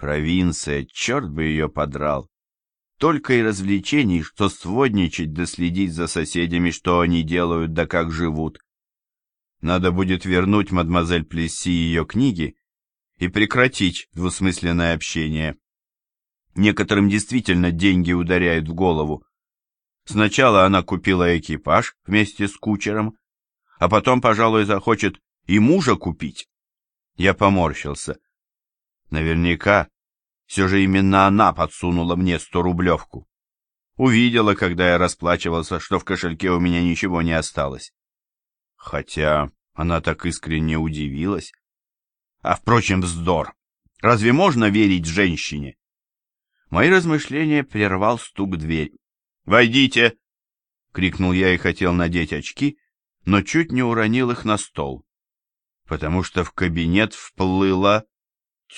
Провинция, черт бы ее подрал. Только и развлечений, что сводничать да следить за соседями, что они делают да как живут. Надо будет вернуть мадемуазель Плесси ее книги и прекратить двусмысленное общение. Некоторым действительно деньги ударяют в голову. Сначала она купила экипаж вместе с кучером, а потом, пожалуй, захочет и мужа купить. Я поморщился. Наверняка все же именно она подсунула мне сто-рублевку. Увидела, когда я расплачивался, что в кошельке у меня ничего не осталось. Хотя она так искренне удивилась. А, впрочем, вздор. Разве можно верить женщине? Мои размышления прервал стук в дверь. «Войдите!» — крикнул я и хотел надеть очки, но чуть не уронил их на стол, потому что в кабинет вплыло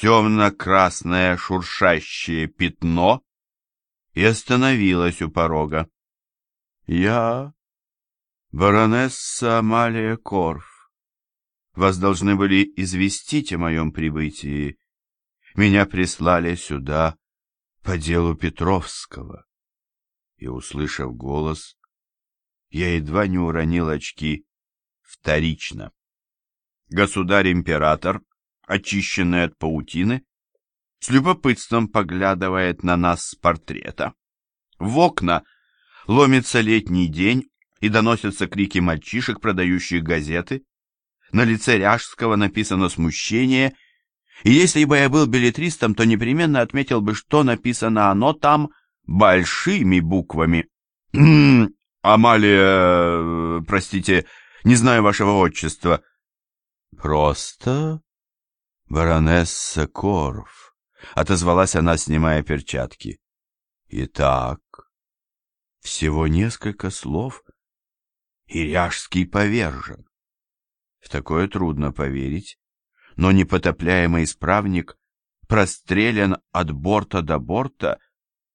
темно-красное шуршащее пятно и остановилось у порога. «Я баронесса Амалия Корф. Вас должны были известить о моем прибытии. Меня прислали сюда по делу Петровского. И, услышав голос, я едва не уронил очки вторично. Государь-император, очищенный от паутины, с любопытством поглядывает на нас с портрета. В окна ломится летний день, и доносятся крики мальчишек, продающих газеты. На лице Ряжского написано смущение и если бы я был билетристом, то непременно отметил бы, что написано оно там большими буквами. Амалия, э, простите, не знаю вашего отчества. Просто баронесса Корф, отозвалась она, снимая перчатки. Итак, всего несколько слов, и Ряжский повержен. В такое трудно поверить, но непотопляемый исправник прострелен от борта до борта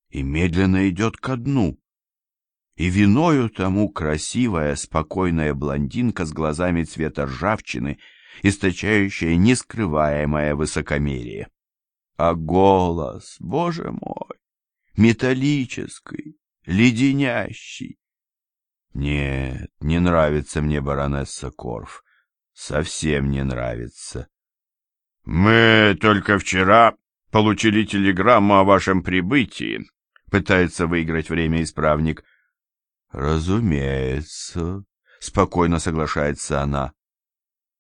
и медленно идет ко дну. И виною тому красивая, спокойная блондинка с глазами цвета ржавчины, источающая нескрываемое высокомерие. А голос, боже мой, металлический, леденящий. Нет, не нравится мне баронесса Корф, совсем не нравится. «Мы только вчера получили телеграмму о вашем прибытии», — пытается выиграть время исправник. «Разумеется», — спокойно соглашается она.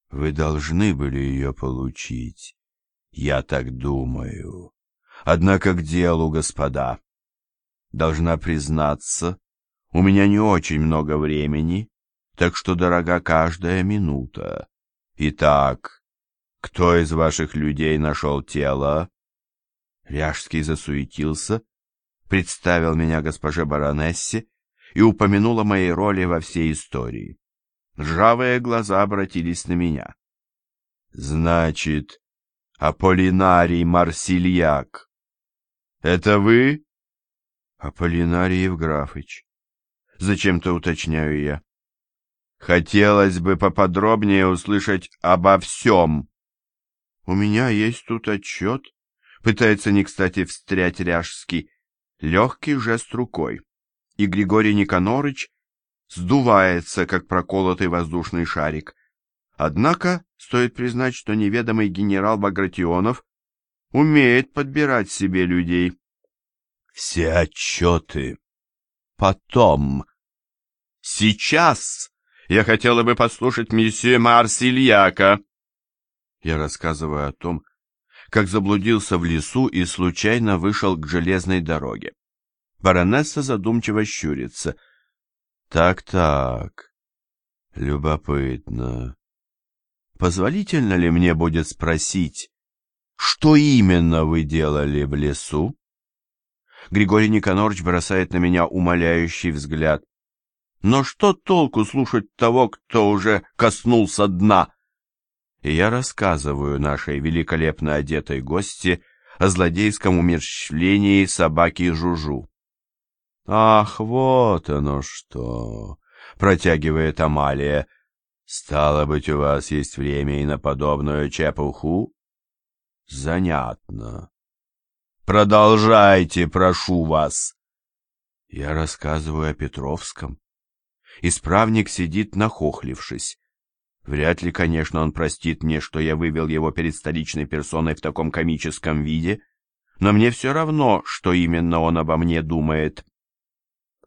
«Вы должны были ее получить. Я так думаю. Однако к делу, господа. Должна признаться, у меня не очень много времени, так что дорога каждая минута. Итак, «Кто из ваших людей нашел тело?» Ряжский засуетился, представил меня госпоже баронессе и упомянул о моей роли во всей истории. Ржавые глаза обратились на меня. «Значит, Аполлинарий Марсильяк. Это вы?» «Аполлинарий Евграфыч. Зачем-то уточняю я. Хотелось бы поподробнее услышать обо всем. У меня есть тут отчет. Пытается не кстати встрять Ряжский. Легкий жест рукой. И Григорий Никонорыч сдувается, как проколотый воздушный шарик. Однако, стоит признать, что неведомый генерал Багратионов умеет подбирать себе людей. Все отчеты. Потом. Сейчас я хотела бы послушать месье Марсильяка. Я рассказываю о том, как заблудился в лесу и случайно вышел к железной дороге. Баронесса задумчиво щурится. Так-так, любопытно. Позволительно ли мне будет спросить, что именно вы делали в лесу? Григорий Никонорович бросает на меня умоляющий взгляд. Но что толку слушать того, кто уже коснулся дна? и я рассказываю нашей великолепно одетой гости о злодейском умерщвлении собаки Жужу. «Ах, вот оно что!» — протягивает Амалия. «Стало быть, у вас есть время и на подобную чепуху?» «Занятно. Продолжайте, прошу вас. Я рассказываю о Петровском. Исправник сидит нахохлившись. Вряд ли, конечно, он простит мне, что я вывел его перед столичной персоной в таком комическом виде, но мне все равно, что именно он обо мне думает.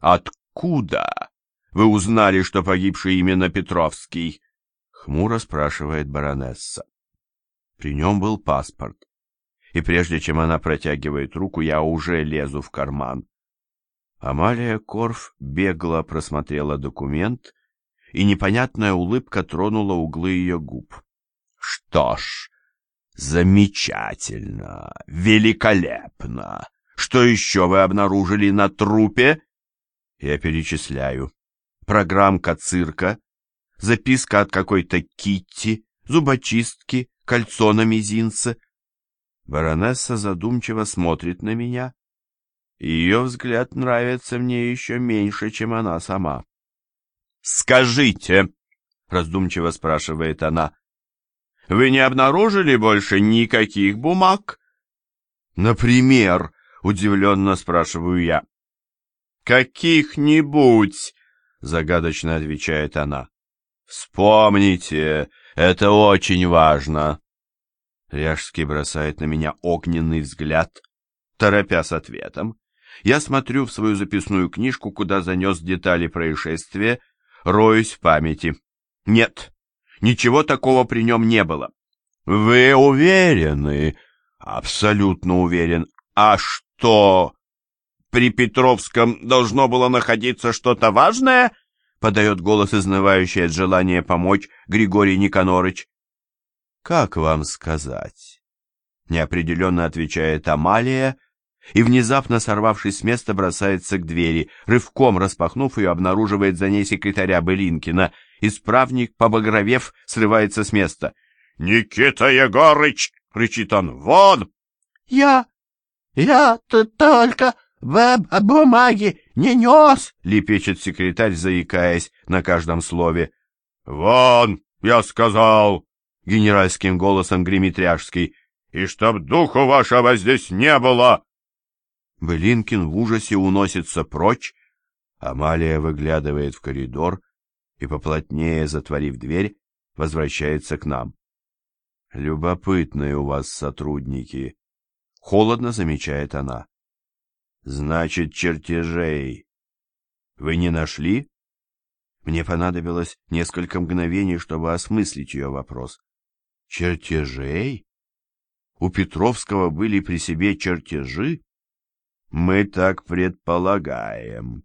«Откуда вы узнали, что погибший именно Петровский?» — хмуро спрашивает баронесса. При нем был паспорт, и прежде чем она протягивает руку, я уже лезу в карман. Амалия Корф бегло просмотрела документ, и непонятная улыбка тронула углы ее губ. «Что ж, замечательно, великолепно! Что еще вы обнаружили на трупе?» Я перечисляю. Программка цирка, записка от какой-то Китти, зубочистки, кольцо на мизинце. Баронесса задумчиво смотрит на меня, ее взгляд нравится мне еще меньше, чем она сама. «Скажите», — раздумчиво спрашивает она, — «вы не обнаружили больше никаких бумаг?» «Например», — удивленно спрашиваю я. «Каких-нибудь», — загадочно отвечает она. «Вспомните, это очень важно». Ряжский бросает на меня огненный взгляд, торопя с ответом. Я смотрю в свою записную книжку, куда занес детали происшествия, роюсь в памяти. Нет, ничего такого при нем не было. Вы уверены? Абсолютно уверен. А что? При Петровском должно было находиться что-то важное? Подает голос, изнывающий от желания помочь Григорий Никонорыч. Как вам сказать? Неопределенно отвечает Амалия, и, внезапно сорвавшись с места, бросается к двери. Рывком распахнув ее, обнаруживает за ней секретаря Былинкина. Исправник, побагровев, срывается с места. «Никита Егорыч!» — кричит он. «Вон!» «Я... я тут только в бумаге не нес!» — лепечет секретарь, заикаясь на каждом слове. «Вон, я сказал!» — генеральским голосом гремит Ряжский. «И чтоб духу вашего здесь не было!» Былинкин в ужасе уносится прочь, Амалия выглядывает в коридор и, поплотнее затворив дверь, возвращается к нам. «Любопытные у вас сотрудники», — холодно замечает она. «Значит, чертежей вы не нашли?» Мне понадобилось несколько мгновений, чтобы осмыслить ее вопрос. «Чертежей? У Петровского были при себе чертежи?» Мы так предполагаем.